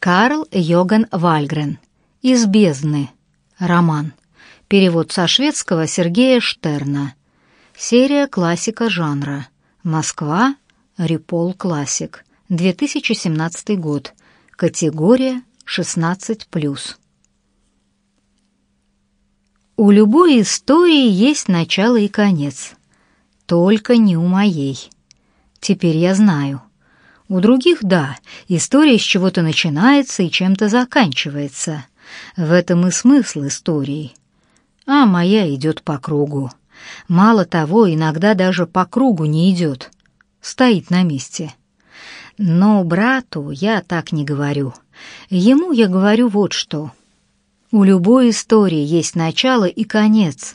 Карл Йоган Вальгрен. «Из бездны». Роман. Перевод со шведского Сергея Штерна. Серия классика жанра. Москва. Репол Классик. 2017 год. Категория 16+. У любой истории есть начало и конец. Только не у моей. Теперь я знаю. У других — да, история с чего-то начинается и чем-то заканчивается. В этом и смысл истории. А моя идет по кругу. Мало того, иногда даже по кругу не идет. Стоит на месте. Но брату я так не говорю. Ему я говорю вот что. У любой истории есть начало и конец.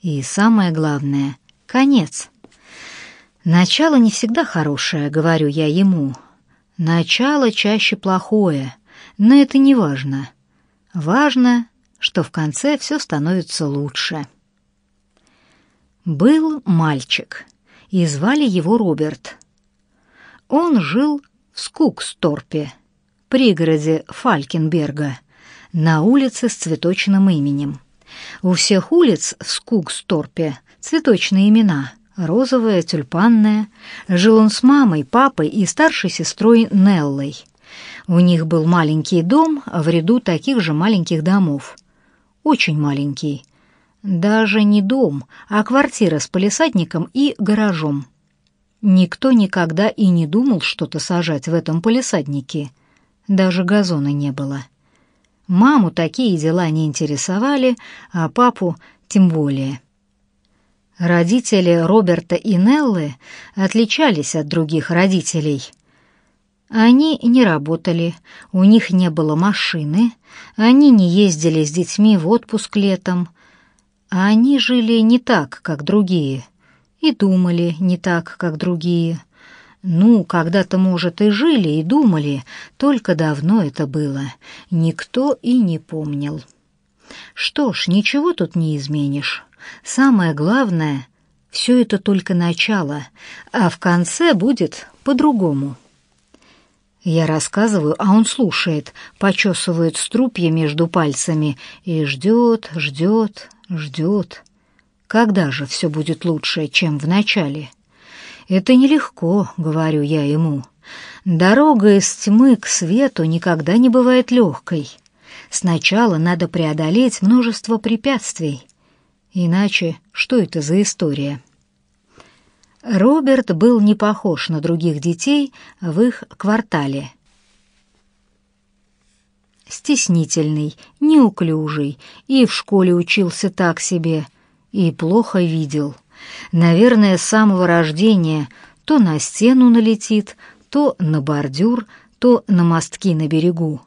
И самое главное — конец. Начало не всегда хорошее, говорю я ему. Начало чаще плохое, но это не важно. Важно, что в конце все становится лучше. Был мальчик, и звали его Роберт. Он жил в Скуксторпе, пригороде Фалькенберга, на улице с цветочным именем. У всех улиц в Скуксторпе цветочные имена — розовая, тюльпанная. Жил он с мамой, папой и старшей сестрой Неллой. У них был маленький дом в ряду таких же маленьких домов. Очень маленький. Даже не дом, а квартира с полисадником и гаражом. Никто никогда и не думал что-то сажать в этом полисаднике. Даже газона не было. Маму такие дела не интересовали, а папу тем более. Родители Роберта и Неллы отличались от других родителей. Они не работали, у них не было машины, они не ездили с детьми в отпуск летом, а они жили не так, как другие, и думали не так, как другие. Ну, когда-то, может, и жили, и думали, только давно это было, никто и не помнил. Что ж, ничего тут не изменишь. Самое главное — все это только начало, а в конце будет по-другому. Я рассказываю, а он слушает, почесывает струпья между пальцами и ждет, ждет, ждет. Когда же все будет лучше, чем в начале? Это нелегко, говорю я ему. Дорога из тьмы к свету никогда не бывает легкой. Сначала надо преодолеть множество препятствий. Иначе что это за история? Роберт был не похож на других детей в их квартале. Стеснительный, неуклюжий, и в школе учился так себе, и плохо видел. Наверное, с самого рождения то на стену налетит, то на бордюр, то на мостки на берегу.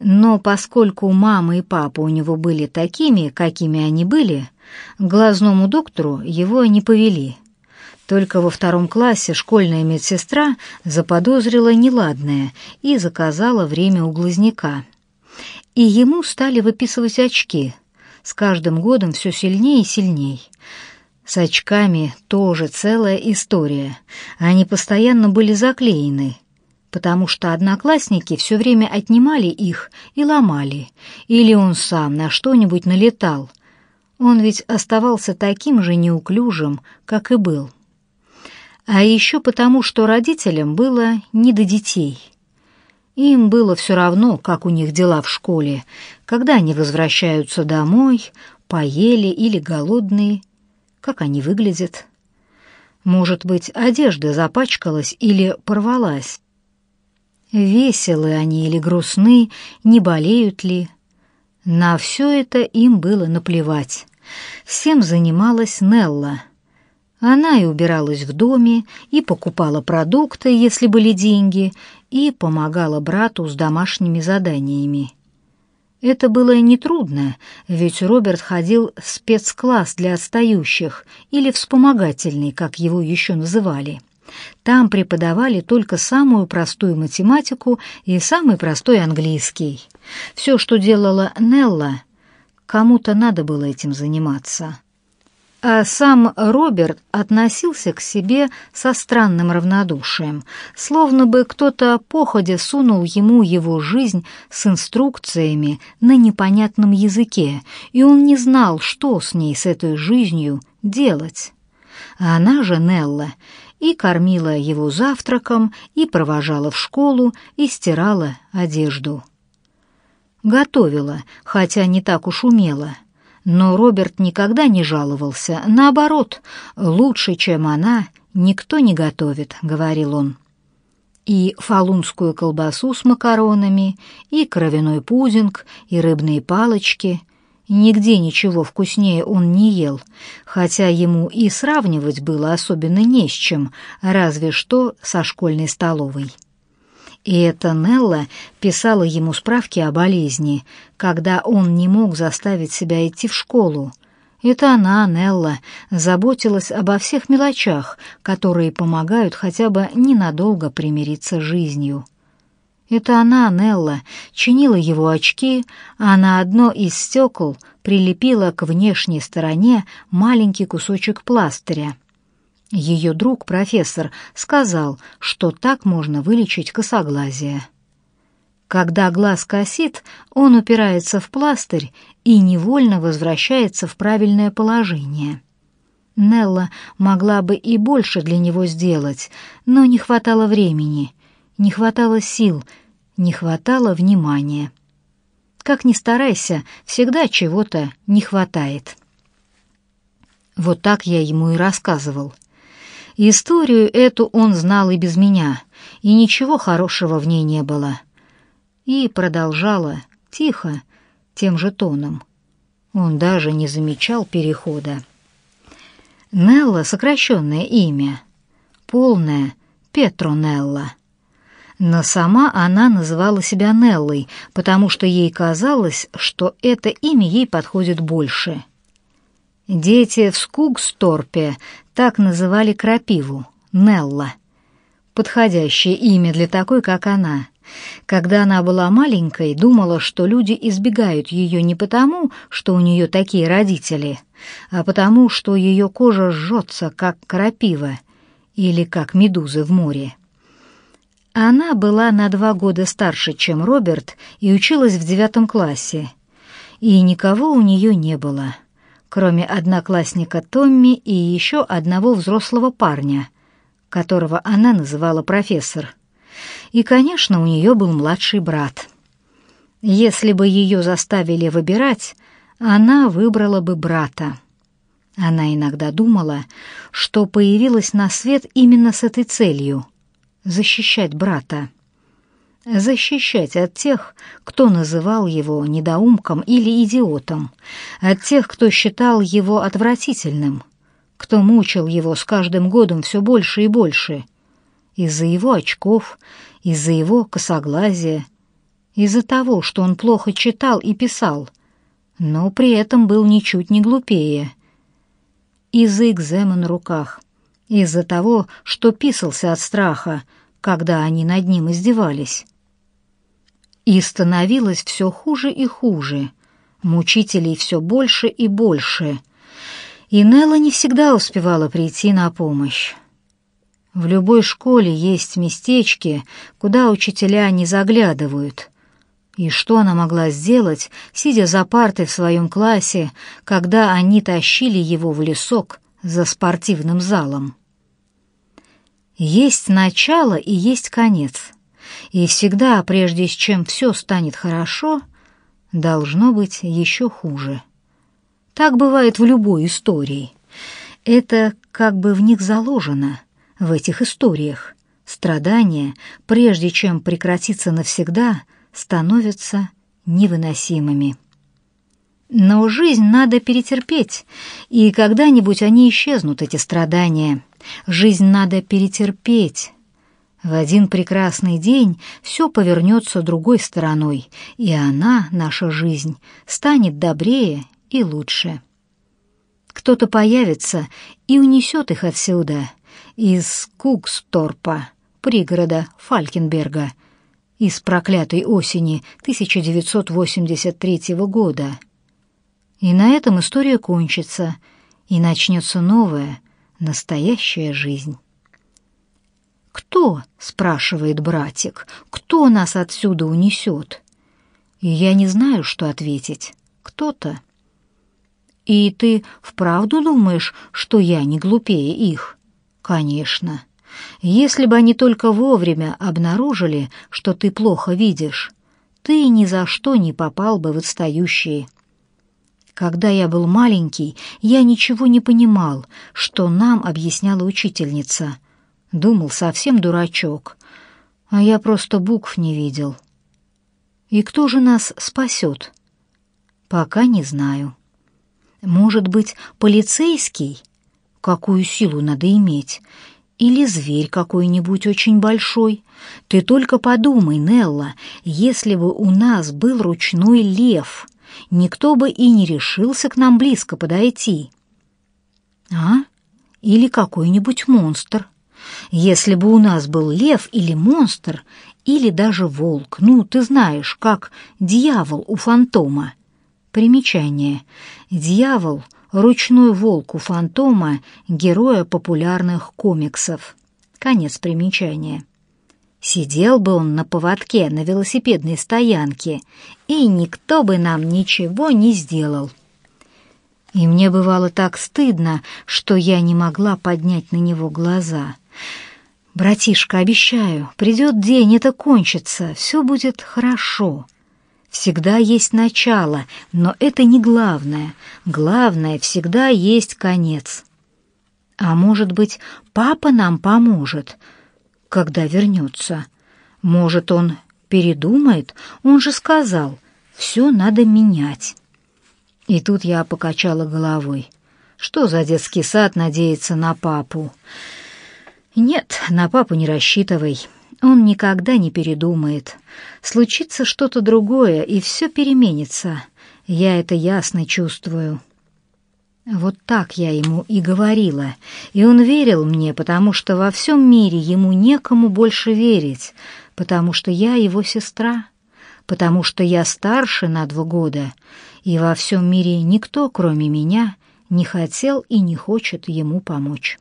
Но поскольку мама и папа у него были такими, какими они были, к глазному доктору его не повели. Только во втором классе школьная медсестра заподозрила неладное и заказала время у глазняка. И ему стали выписывать очки. С каждым годом все сильнее и сильнее. С очками тоже целая история. Они постоянно были заклеены, потому что одноклассники все время отнимали их и ломали, или он сам на что-нибудь налетал, он ведь оставался таким же неуклюжим, как и был. А еще потому, что родителям было не до детей. Им было все равно, как у них дела в школе, когда они возвращаются домой, поели или голодные, как они выглядят. Может быть, одежда запачкалась или порвалась. Веселы они или грустны, не болеют ли. На все это им было наплевать. Всем занималась Нелла. Она и убиралась в доме, и покупала продукты, если были деньги, и помогала брату с домашними заданиями. Это было нетрудно, ведь Роберт ходил в спецкласс для отстающих или вспомогательный, как его еще называли. Там преподавали только самую простую математику и самый простой английский. Все, что делала Нелла, Кому-то надо было этим заниматься. А сам Роберт относился к себе со странным равнодушием, словно бы кто-то походя сунул ему его жизнь с инструкциями на непонятном языке, и он не знал, что с ней, с этой жизнью, делать. А она же, Нелла, и кормила его завтраком, и провожала в школу, и стирала одежду. Готовила, хотя не так уж умела — но Роберт никогда не жаловался. Наоборот, лучше, чем она, никто не готовит, говорил он. И фалунскую колбасу с макаронами, и кровяной пудинг, и рыбные палочки. Нигде ничего вкуснее он не ел, хотя ему и сравнивать было особенно не с чем, разве что со школьной столовой. И эта Нелла писала ему справки о болезни, когда он не мог заставить себя идти в школу. Это она, Нелла, заботилась обо всех мелочах, которые помогают хотя бы ненадолго примириться с жизнью. Это она, Нелла, чинила его очки, а на одно из стекол прилепила к внешней стороне маленький кусочек пластыря. Ее друг, профессор, сказал, что так можно вылечить косоглазие. Когда глаз косит, он упирается в пластырь и невольно возвращается в правильное положение. Нелла могла бы и больше для него сделать, но не хватало времени, не хватало сил, не хватало внимания. Как ни старайся, всегда чего-то не хватает. Вот так я ему и рассказывал — Историю эту он знал и без меня, и ничего хорошего в ней не было. И продолжала, тихо, тем же тоном. Он даже не замечал перехода. Нелла — сокращенное имя, полное — Петронелла. Но сама она называла себя Неллой, потому что ей казалось, что это имя ей подходит больше. Дети в Скугсторпе так называли крапиву — Нелла. Подходящее имя для такой, как она. Когда она была маленькой, думала, что люди избегают ее не потому, что у нее такие родители, а потому, что ее кожа жжется, как крапива или как медузы в море. Она была на два года старше, чем Роберт, и училась в девятом классе. И никого у нее не было — кроме одноклассника Томми и еще одного взрослого парня, которого она называла профессор. И, конечно, у нее был младший брат. Если бы ее заставили выбирать, она выбрала бы брата. Она иногда думала, что появилась на свет именно с этой целью — защищать брата. Защищать от тех, кто называл его недоумком или идиотом, от тех, кто считал его отвратительным, кто мучил его с каждым годом все больше и больше, из-за его очков, из-за его косоглазия, из-за того, что он плохо читал и писал, но при этом был ничуть не глупее, из-за экзема на руках, из-за того, что писался от страха, когда они над ним издевались. И становилось все хуже и хуже, мучителей все больше и больше, и Нелла не всегда успевала прийти на помощь. В любой школе есть местечки, куда учителя не заглядывают. И что она могла сделать, сидя за партой в своем классе, когда они тащили его в лесок за спортивным залом? Есть начало и есть конец — и всегда, прежде чем все станет хорошо, должно быть еще хуже. Так бывает в любой истории. Это как бы в них заложено, в этих историях. Страдания, прежде чем прекратиться навсегда, становятся невыносимыми. Но жизнь надо перетерпеть, и когда-нибудь они исчезнут, эти страдания. Жизнь надо перетерпеть, в один прекрасный день все повернется другой стороной, и она, наша жизнь, станет добрее и лучше. Кто-то появится и унесет их отсюда, из Куксторпа, пригорода Фалькенберга, из проклятой осени 1983 года. И на этом история кончится, и начнется новая, настоящая жизнь. «Кто?» — спрашивает братик. «Кто нас отсюда унесет?» И я не знаю, что ответить. Кто-то. «И ты вправду думаешь, что я не глупее их?» «Конечно. Если бы они только вовремя обнаружили, что ты плохо видишь, ты ни за что не попал бы в отстающие». Когда я был маленький, я ничего не понимал, что нам объясняла учительница. Думал, совсем дурачок. А я просто букв не видел. И кто же нас спасет? Пока не знаю. Может быть, полицейский? Какую силу надо иметь? Или зверь какой-нибудь очень большой? Ты только подумай, Нелла, если бы у нас был ручной лев, никто бы и не решился к нам близко подойти. А? Или какой-нибудь монстр. Если бы у нас был лев или монстр, или даже волк, ну, ты знаешь, как дьявол у фантома. Примечание. Дьявол — ручной волк у фантома, героя популярных комиксов. Конец примечания. Сидел бы он на поводке на велосипедной стоянке, и никто бы нам ничего не сделал. И мне бывало так стыдно, что я не могла поднять на него глаза. «Братишка, обещаю, придет день, это кончится, все будет хорошо». Всегда есть начало, но это не главное. Главное, всегда есть конец. А может быть, папа нам поможет, когда вернется? Может, он передумает? Он же сказал, все надо менять. И тут я покачала головой. Что за детский сад надеется на папу? Нет, на папу не рассчитывай. Он никогда не передумает. Случится что-то другое, и все переменится. Я это ясно чувствую. Вот так я ему и говорила, и он верил мне, потому что во всем мире ему некому больше верить, потому что я его сестра, потому что я старше на два года, и во всем мире никто, кроме меня, не хотел и не хочет ему помочь.